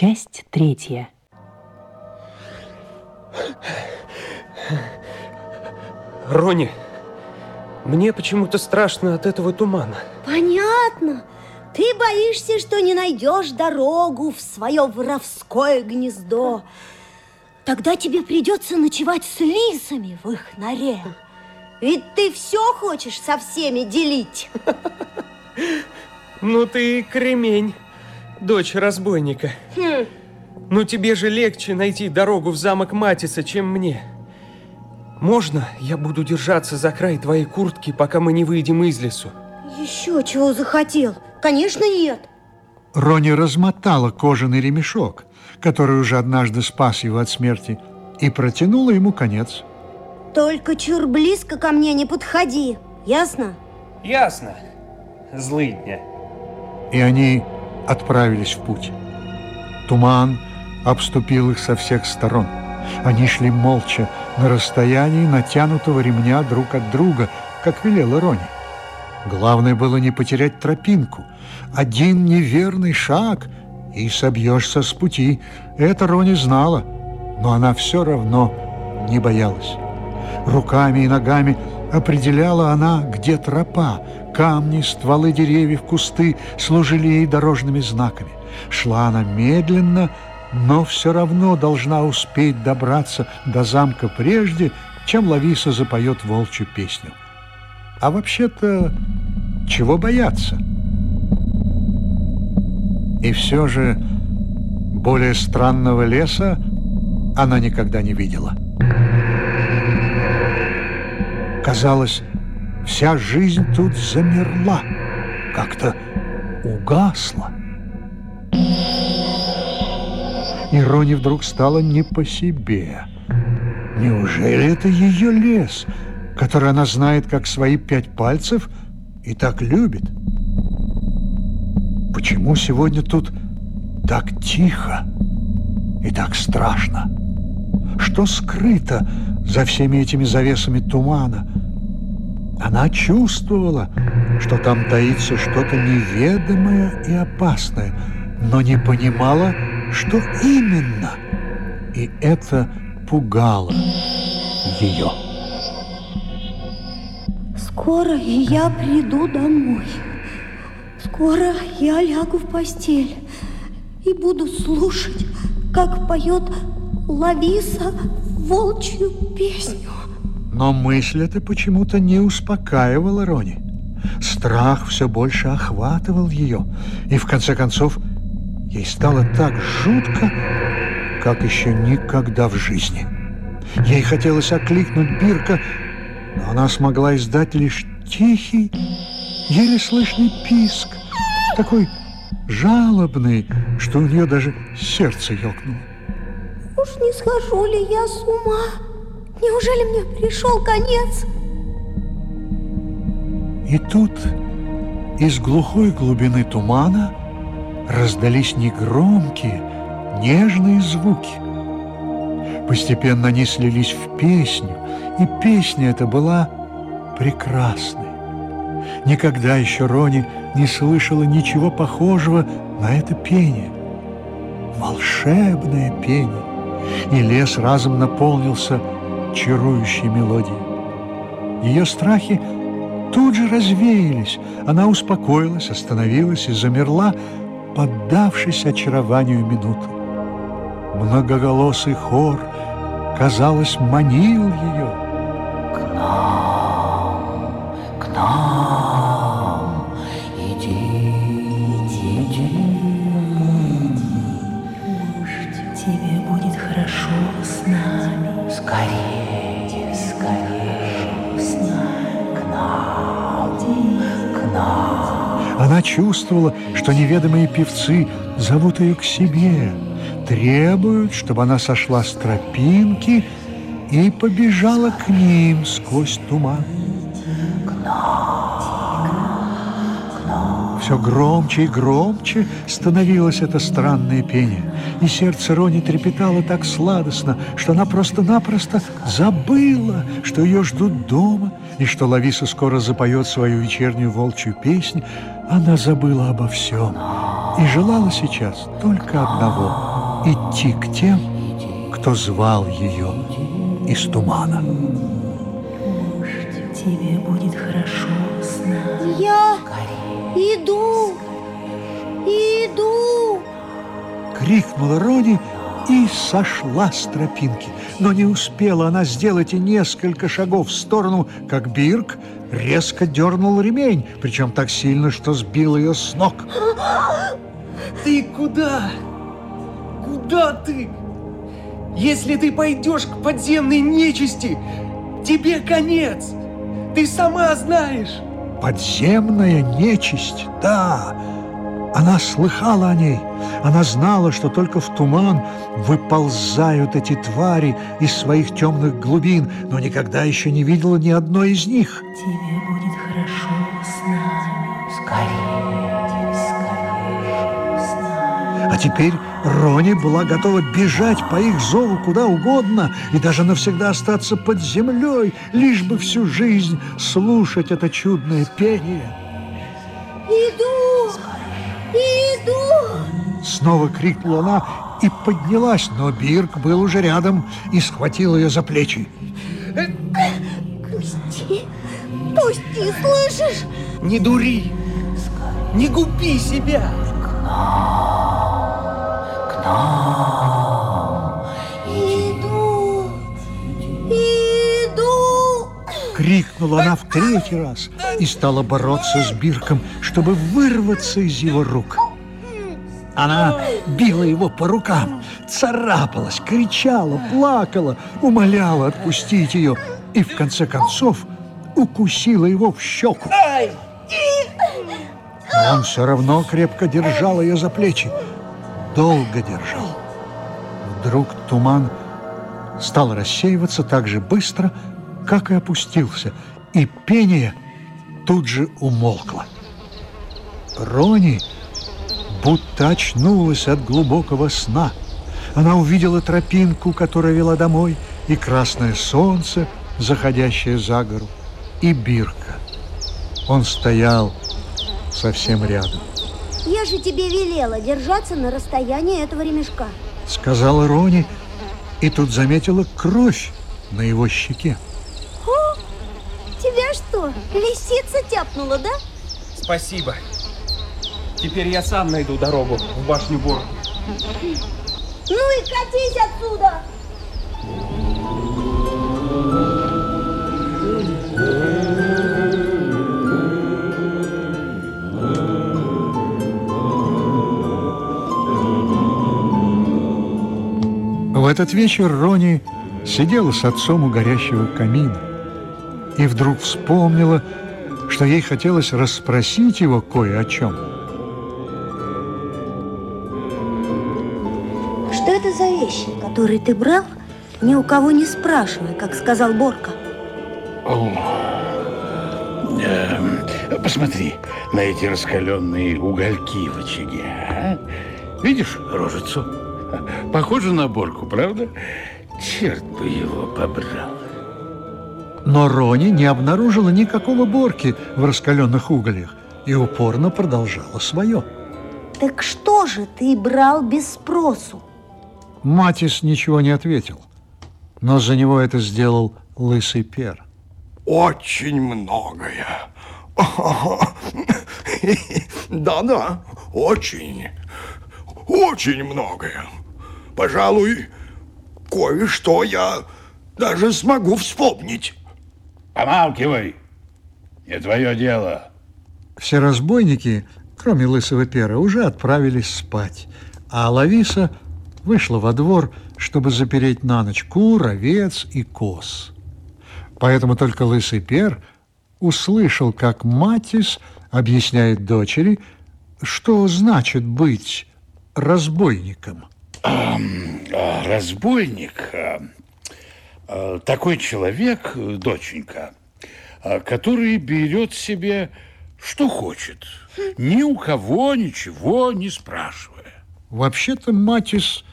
Часть третья. Рони, мне почему-то страшно от этого тумана. Понятно. Ты боишься, что не найдешь дорогу в свое воровское гнездо. Тогда тебе придется ночевать с лисами в их норе. Ведь ты все хочешь со всеми делить. Ну ты кремень, дочь разбойника. Хм. Ну тебе же легче найти дорогу в замок Матиса, чем мне. Можно я буду держаться за край твоей куртки, пока мы не выйдем из лесу? Еще чего захотел? Конечно, нет. Рони размотала кожаный ремешок, который уже однажды спас его от смерти, и протянула ему конец. Только чур близко ко мне не подходи, ясно? Ясно, злыдня. И они отправились в путь. Туман обступил их со всех сторон. Они шли молча, на расстоянии натянутого ремня друг от друга, как велела Рони. Главное было не потерять тропинку. Один неверный шаг, и собьешься с пути. Это Рони знала, но она все равно не боялась. Руками и ногами определяла она, где тропа. Камни, стволы деревьев, кусты служили ей дорожными знаками. Шла она медленно, но все равно должна успеть добраться до замка прежде, чем Лависа запоет волчью песню. А вообще-то, чего бояться? И все же более странного леса она никогда не видела. Казалось, вся жизнь тут замерла, как-то угасла. И Рони вдруг стало не по себе. Неужели это ее лес, который она знает как свои пять пальцев и так любит? Почему сегодня тут так тихо и так страшно? Что скрыто за всеми этими завесами тумана? Она чувствовала, что там таится что-то неведомое и опасное, но не понимала, что именно. И это пугало ее. Скоро я приду домой. Скоро я лягу в постель и буду слушать, как поет Лависа волчью песню. Но мысль эта почему-то не успокаивала Рони. Страх все больше охватывал ее, и в конце концов ей стало так жутко, как еще никогда в жизни. Ей хотелось окликнуть Бирка, но она смогла издать лишь тихий, еле слышный писк, такой жалобный, что у нее даже сердце ёкнуло. Уж не схожу ли я с ума? Неужели мне пришел конец? И тут из глухой глубины тумана раздались негромкие, нежные звуки. Постепенно они слились в песню, и песня эта была прекрасной. Никогда еще Рони не слышала ничего похожего на это пение. Волшебное пение. И лес разом наполнился чарующей мелодией. Ее страхи тут же развеялись. Она успокоилась, остановилась и замерла, поддавшись очарованию минуты. Многоголосый хор, казалось, манил ее. Она чувствовала, что неведомые певцы зовут ее к себе, требуют, чтобы она сошла с тропинки и побежала к ним сквозь туман. Все громче и громче становилось это странное пение, и сердце Рони трепетало так сладостно, что она просто-напросто забыла, что ее ждут дома, и что Лависа скоро запоет свою вечернюю волчью песнь. Она забыла обо всем и желала сейчас только одного идти к тем, кто звал ее из тумана. Тебе будет хорошо с нами. Я иду, иду. Крикнула Рони и сошла с тропинки. Но не успела она сделать и несколько шагов в сторону, как Бирк резко дернул ремень, причем так сильно, что сбил ее с ног. Ты куда? Куда ты? Если ты пойдешь к подземной нечисти, тебе конец. Ты сама знаешь. Подземная нечисть, да. Она слыхала о ней. Она знала, что только в туман выползают эти твари из своих темных глубин, но никогда еще не видела ни одной из них. Тебе будет хорошо с нами. Скорее, скорее с нами. А теперь Рони была готова бежать по их зову куда угодно и даже навсегда остаться под землей, лишь бы всю жизнь слушать это чудное пение. Иду, иду. Снова крикнула она и поднялась, но Бирк был уже рядом и схватил ее за плечи. Пусти, пусти, слышишь? Не дури. Не губи себя. Иду, Крикнула она в третий раз и стала бороться с Бирком, чтобы вырваться из его рук. Она била его по рукам, царапалась, кричала, плакала, умоляла отпустить ее и в конце концов укусила его в щеку. Но он все равно крепко держал ее за плечи, долго держал. Вдруг туман стал рассеиваться так же быстро, как и опустился, и пение тут же умолкло. Рони будто очнулась от глубокого сна. Она увидела тропинку, которая вела домой, и красное солнце, заходящее за гору, и Бирка. Он стоял совсем рядом. Я же тебе велела держаться на расстоянии этого ремешка. Сказала Рони, и тут заметила кровь на его щеке. Лисица тяпнула, да? Спасибо. Теперь я сам найду дорогу в башню Бор. Ну и катись отсюда! В этот вечер Рони сидела с отцом у горящего камина и вдруг вспомнила, что ей хотелось расспросить его кое о чем. Что это за вещи, которые ты брал, ни у кого не спрашивая, как сказал Борка? Эм, Посмотри на эти раскаленные угольки в очаге. а? Видишь рожицу? Похоже на борку, правда? Черт бы его побрал. Но Рони не обнаружила никакого борки в раскаленных угольях и упорно продолжала свое. Так что же ты брал без спросу? Матис ничего не ответил, но за него это сделал лысый пер. Очень многое. Да-да, очень, очень многое. Пожалуй, кое-что я даже смогу вспомнить. Помалкивай. Не твое дело. Все разбойники, кроме лысого пера, уже отправились спать, а Лависа вышла во двор, чтобы запереть на ночь кур, овец и коз. Поэтому только лысый пер услышал, как Матис объясняет дочери, что значит быть разбойником. А, Разбойник а, такой человек, э, доченька, а, который берет себе что хочет, ни у кого ничего не спрашивая. Вообще-то Матис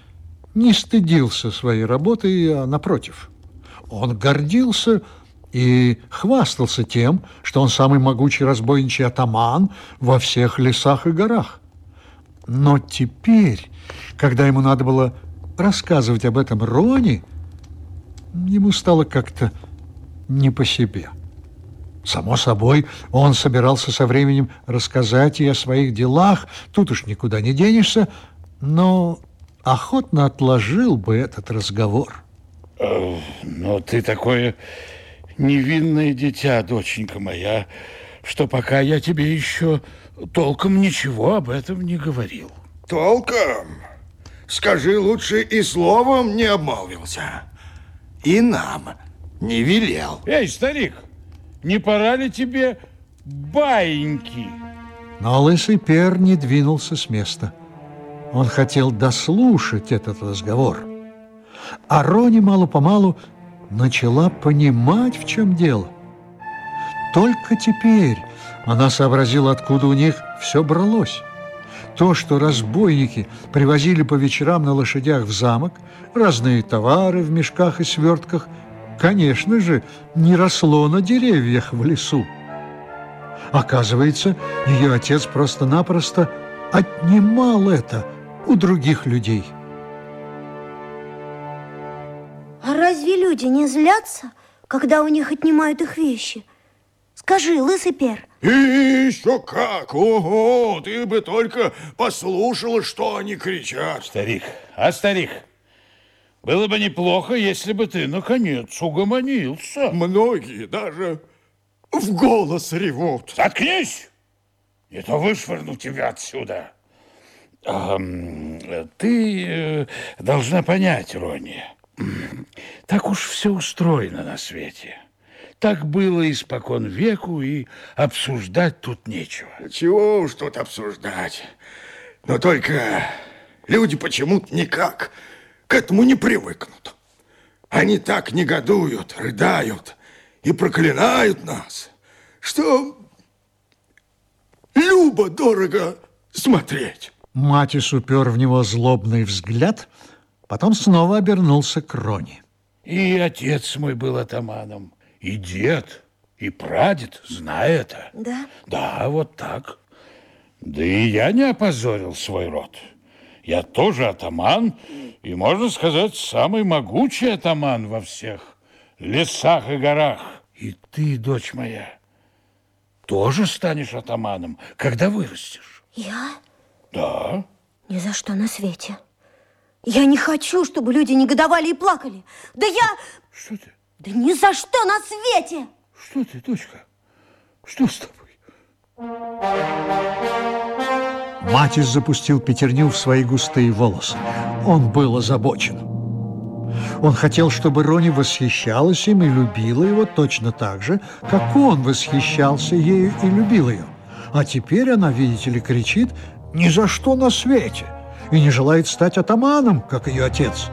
не стыдился своей работы, а напротив. Он гордился и хвастался тем, что он самый могучий разбойничий атаман во всех лесах и горах. Но теперь, когда ему надо было рассказывать об этом Рони, ему стало как-то не по себе. Само собой, он собирался со временем рассказать ей о своих делах, тут уж никуда не денешься, но охотно отложил бы этот разговор. Но ты такое невинное дитя, доченька моя, что пока я тебе еще толком ничего об этом не говорил. Толком? Скажи, лучше и словом не обмолвился. И нам не велел. Эй, старик, не пора ли тебе баиньки? Но лысый пер не двинулся с места. Он хотел дослушать этот разговор. А Рони мало-помалу начала понимать, в чем дело. Только теперь она сообразила, откуда у них все бралось. То, что разбойники привозили по вечерам на лошадях в замок, разные товары в мешках и свертках, конечно же, не росло на деревьях в лесу. Оказывается, ее отец просто-напросто отнимал это у других людей. А разве люди не злятся, когда у них отнимают их вещи? Скажи, лысый пер. И еще как! Ого, ты бы только послушала, что они кричат. Старик, а старик, было бы неплохо, если бы ты, наконец, угомонился. Многие даже в голос ревут. Заткнись! Не то вышвырну тебя отсюда. Эм, ты э, должна понять, Рони, так уж все устроено на свете. Так было испокон веку, и обсуждать тут нечего. Чего уж тут обсуждать. Но только люди почему-то никак к этому не привыкнут. Они так негодуют, рыдают и проклинают нас, что любо-дорого смотреть. Матис упер в него злобный взгляд, потом снова обернулся к Рони. И отец мой был атаманом, и дед, и прадед, зная это. Да? Да, вот так. Да и я не опозорил свой род. Я тоже атаман, и, можно сказать, самый могучий атаман во всех лесах и горах. И ты, дочь моя, тоже станешь атаманом, когда вырастешь. Я? Да. Ни за что на свете. Я не хочу, чтобы люди негодовали и плакали. Да я... Что ты? Да ни за что на свете! Что ты, дочка? Что с тобой? Матис запустил пятерню в свои густые волосы. Он был озабочен. Он хотел, чтобы Рони восхищалась им и любила его точно так же, как он восхищался ею и любил ее. А теперь она, видите ли, кричит «ни за что на свете» и не желает стать атаманом, как ее отец.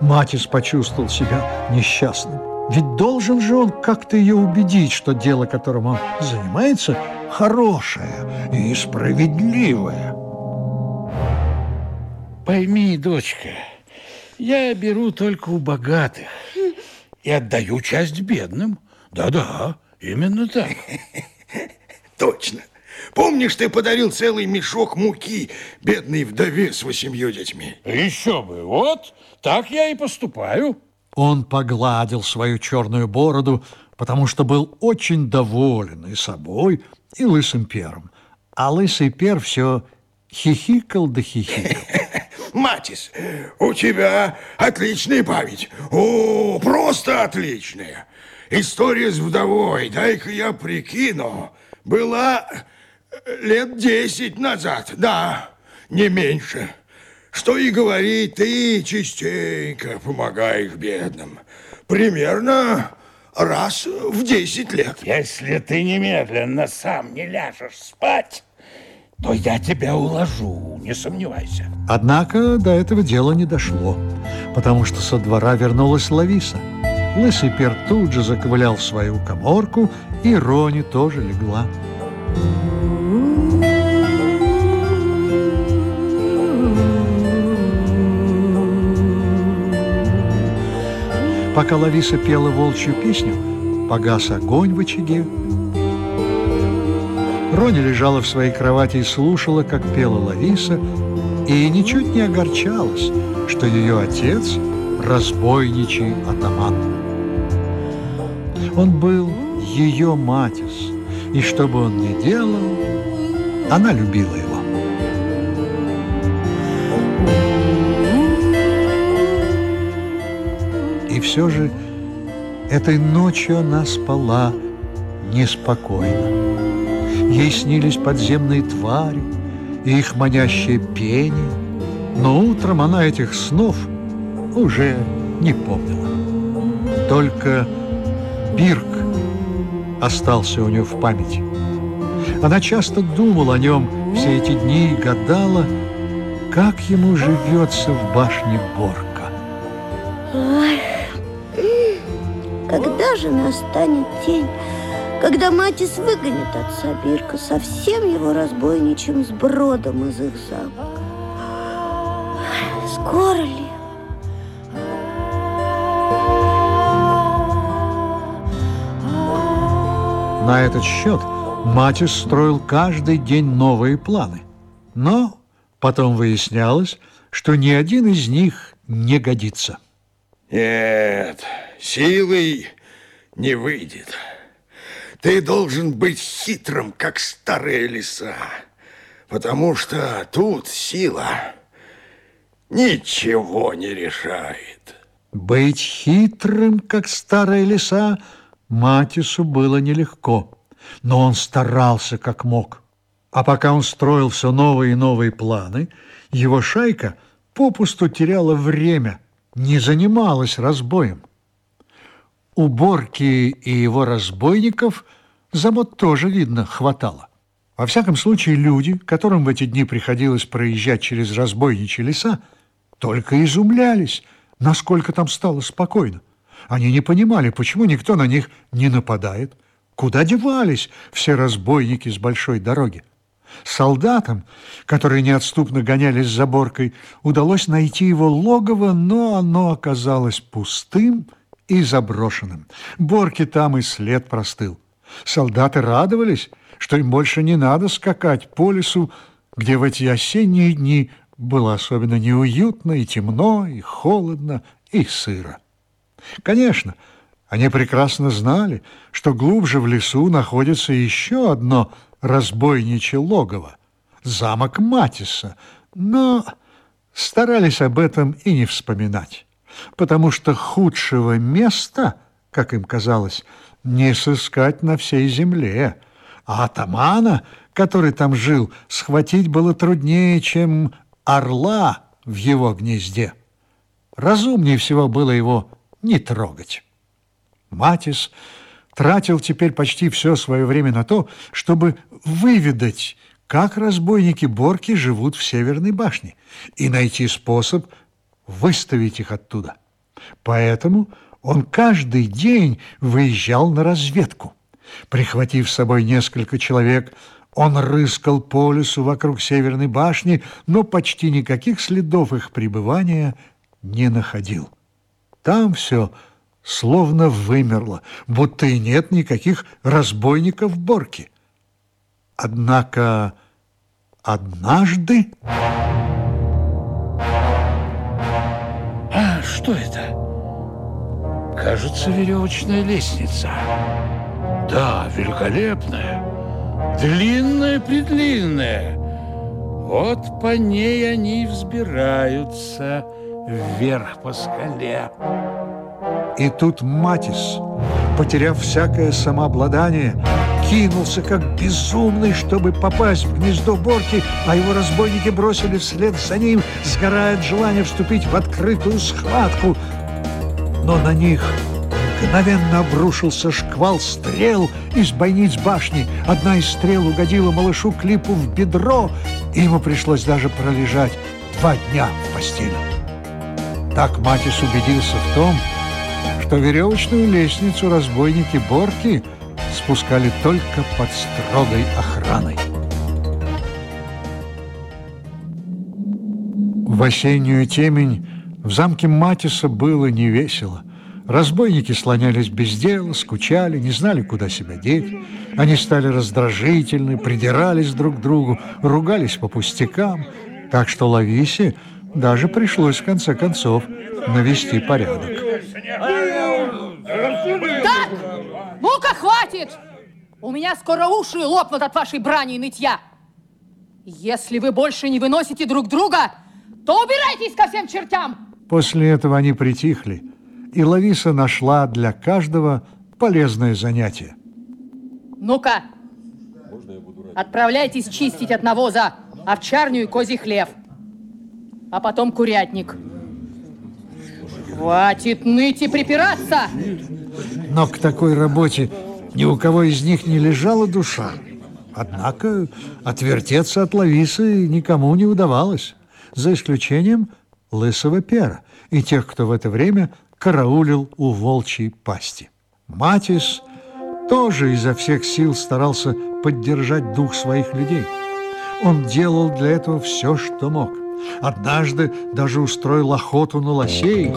Матис почувствовал себя несчастным. Ведь должен же он как-то ее убедить, что дело, которым он занимается, хорошее и справедливое. Пойми, дочка, я беру только у богатых и отдаю часть бедным. Да-да, именно так. Точно. Помнишь, ты подарил целый мешок муки бедной вдове с восемью детьми? Еще бы, вот так я и поступаю. Он погладил свою черную бороду, потому что был очень доволен и собой, и лысым пером. А лысый пер все хихикал да хихикал. Матис, у тебя отличная память. О, просто отличная. История с вдовой, дай-ка я прикину, была лет десять назад, да, не меньше. Что и говорить, ты частенько помогаешь бедным. Примерно раз в десять лет. Если ты немедленно сам не ляжешь спать, то я тебя уложу, не сомневайся. Однако до этого дела не дошло, потому что со двора вернулась Лависа. Лысый пер тут же заковылял в свою коморку, и Рони тоже легла. Пока Лависа пела волчью песню, погас огонь в очаге. Рони лежала в своей кровати и слушала, как пела Лариса, и ничуть не огорчалась, что ее отец – разбойничий атаман. Он был ее матис, и что бы он ни делал, она любила все же этой ночью она спала неспокойно. Ей снились подземные твари и их манящее пение, но утром она этих снов уже не помнила. Только Бирк остался у нее в памяти. Она часто думала о нем все эти дни и гадала, как ему живется в башне Борка. Когда же настанет день, когда Матис выгонит отца Бирка со всем его разбойничьим сбродом из их замка? Скоро ли? На этот счет Матис строил каждый день новые планы. Но потом выяснялось, что ни один из них не годится. Нет, силой не выйдет. Ты должен быть хитрым, как старые лиса, потому что тут сила ничего не решает. Быть хитрым, как старая лиса, Матису было нелегко, но он старался как мог. А пока он строил все новые и новые планы, его шайка попусту теряла время, не занималась разбоем. Уборки и его разбойников забот тоже, видно, хватало. Во всяком случае, люди, которым в эти дни приходилось проезжать через разбойничьи леса, только изумлялись, насколько там стало спокойно. Они не понимали, почему никто на них не нападает, куда девались все разбойники с большой дороги. Солдатам, которые неотступно гонялись за Боркой, удалось найти его логово, но оно оказалось пустым и заброшенным. Борки там и след простыл. Солдаты радовались, что им больше не надо скакать по лесу, где в эти осенние дни было особенно неуютно и темно, и холодно, и сыро. Конечно, они прекрасно знали, что глубже в лесу находится еще одно разбойничье логово – замок Матиса, но старались об этом и не вспоминать, потому что худшего места, как им казалось, не сыскать на всей земле, а атамана, который там жил, схватить было труднее, чем орла в его гнезде. Разумнее всего было его не трогать. Матис тратил теперь почти все свое время на то, чтобы выведать, как разбойники Борки живут в Северной башне, и найти способ выставить их оттуда. Поэтому он каждый день выезжал на разведку. Прихватив с собой несколько человек, он рыскал по лесу вокруг Северной башни, но почти никаких следов их пребывания не находил. Там все словно вымерло, будто и нет никаких разбойников в Борке. Однако однажды... что это? Кажется, веревочная лестница. Да, великолепная. Длинная-предлинная. Вот по ней они взбираются вверх по скале. И тут Матис, потеряв всякое самообладание, кинулся как безумный, чтобы попасть в гнездо Борки, а его разбойники бросили вслед за ним, сгорая от желания вступить в открытую схватку. Но на них мгновенно обрушился шквал стрел из бойниц башни. Одна из стрел угодила малышу Клипу в бедро, и ему пришлось даже пролежать два дня в постели. Так Матис убедился в том, что веревочную лестницу разбойники Борки спускали только под строгой охраной. В осеннюю темень в замке Матиса было невесело. Разбойники слонялись без дела, скучали, не знали, куда себя деть. Они стали раздражительны, придирались друг к другу, ругались по пустякам. Так что Лависе даже пришлось в конце концов навести порядок. Так, ну-ка, хватит! У меня скоро уши лопнут от вашей брани и нытья. Если вы больше не выносите друг друга, то убирайтесь ко всем чертям! После этого они притихли, и Лависа нашла для каждого полезное занятие. Ну-ка, отправляйтесь чистить от навоза овчарню и козий хлев, а потом курятник. Хватит ныть и припираться! Но к такой работе ни у кого из них не лежала душа. Однако отвертеться от Лависы никому не удавалось, за исключением лысого пера и тех, кто в это время караулил у волчьей пасти. Матис тоже изо всех сил старался поддержать дух своих людей. Он делал для этого все, что мог. Однажды даже устроил охоту на лосей.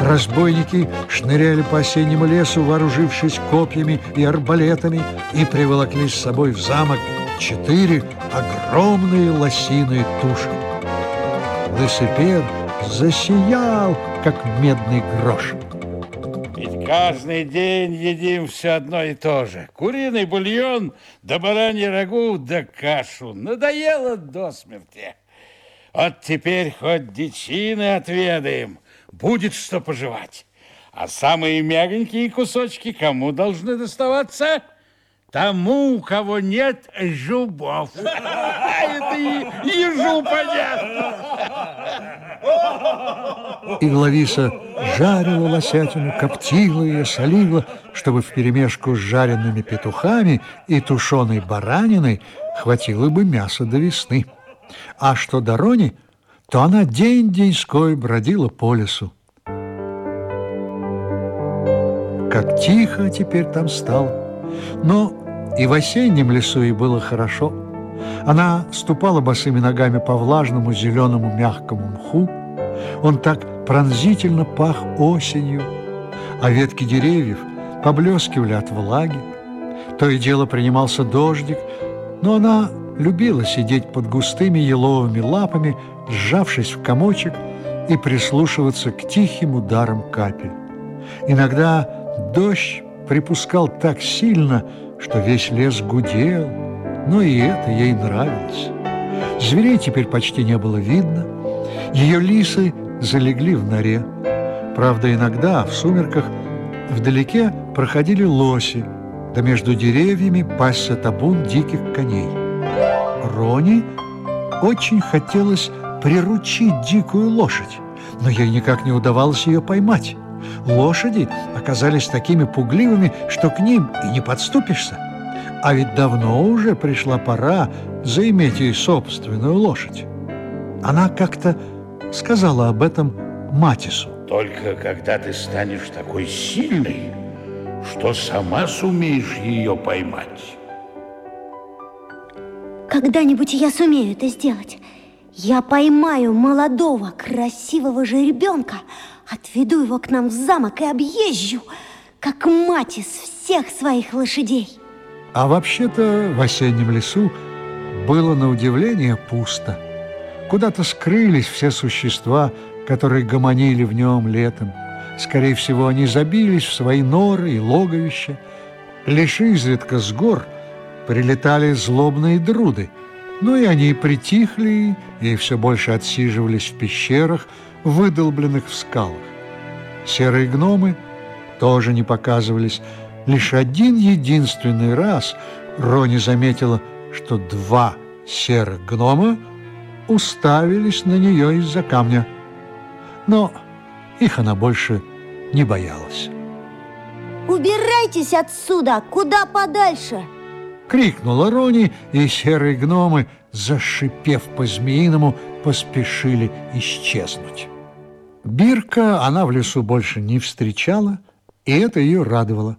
Разбойники шныряли по осеннему лесу, вооружившись копьями и арбалетами, и приволокли с собой в замок четыре огромные лосиные туши. Лысый засиял, как медный грош. Ведь каждый день едим все одно и то же. Куриный бульон, да бараньи рагу, да кашу. Надоело до смерти. Вот теперь хоть дичины отведаем, будет что пожевать. А самые мягенькие кусочки кому должны доставаться? Тому, у кого нет зубов. Это ежу понятно. И Лависа жарила лосятину, коптила ее, солила, чтобы вперемешку с жареными петухами и тушеной бараниной хватило бы мяса до весны. А что до Рони, то она день-деньской бродила по лесу. Как тихо теперь там стало. Но и в осеннем лесу ей было хорошо. Она ступала босыми ногами по влажному зеленому мягкому мху. Он так пронзительно пах осенью, а ветки деревьев поблескивали от влаги. То и дело принимался дождик, но она любила сидеть под густыми еловыми лапами, сжавшись в комочек, и прислушиваться к тихим ударам капель. Иногда дождь припускал так сильно, что весь лес гудел, но и это ей нравилось. Зверей теперь почти не было видно. Ее лисы залегли в норе. Правда, иногда в сумерках вдалеке проходили лоси, да между деревьями пасся табун диких коней. Рони очень хотелось приручить дикую лошадь, но ей никак не удавалось ее поймать. Лошади оказались такими пугливыми, что к ним и не подступишься. А ведь давно уже пришла пора заиметь ей собственную лошадь. Она как-то сказала об этом Матису. Только когда ты станешь такой сильной, что сама сумеешь ее поймать. Когда-нибудь я сумею это сделать. Я поймаю молодого, красивого жеребенка, Отведу его к нам в замок и объезжу, как мать из всех своих лошадей. А вообще-то в осеннем лесу было на удивление пусто. Куда-то скрылись все существа, которые гомонили в нем летом. Скорее всего, они забились в свои норы и логовища. Лишь изредка с гор прилетали злобные друды, но и они притихли и все больше отсиживались в пещерах, выдолбленных в скалах. Серые гномы тоже не показывались. Лишь один единственный раз Рони заметила, что два серых гнома уставились на нее из-за камня. Но их она больше не боялась. «Убирайтесь отсюда, куда подальше!» Крикнула Рони, и серые гномы, зашипев по-змеиному, поспешили исчезнуть. Бирка она в лесу больше не встречала, и это ее радовало.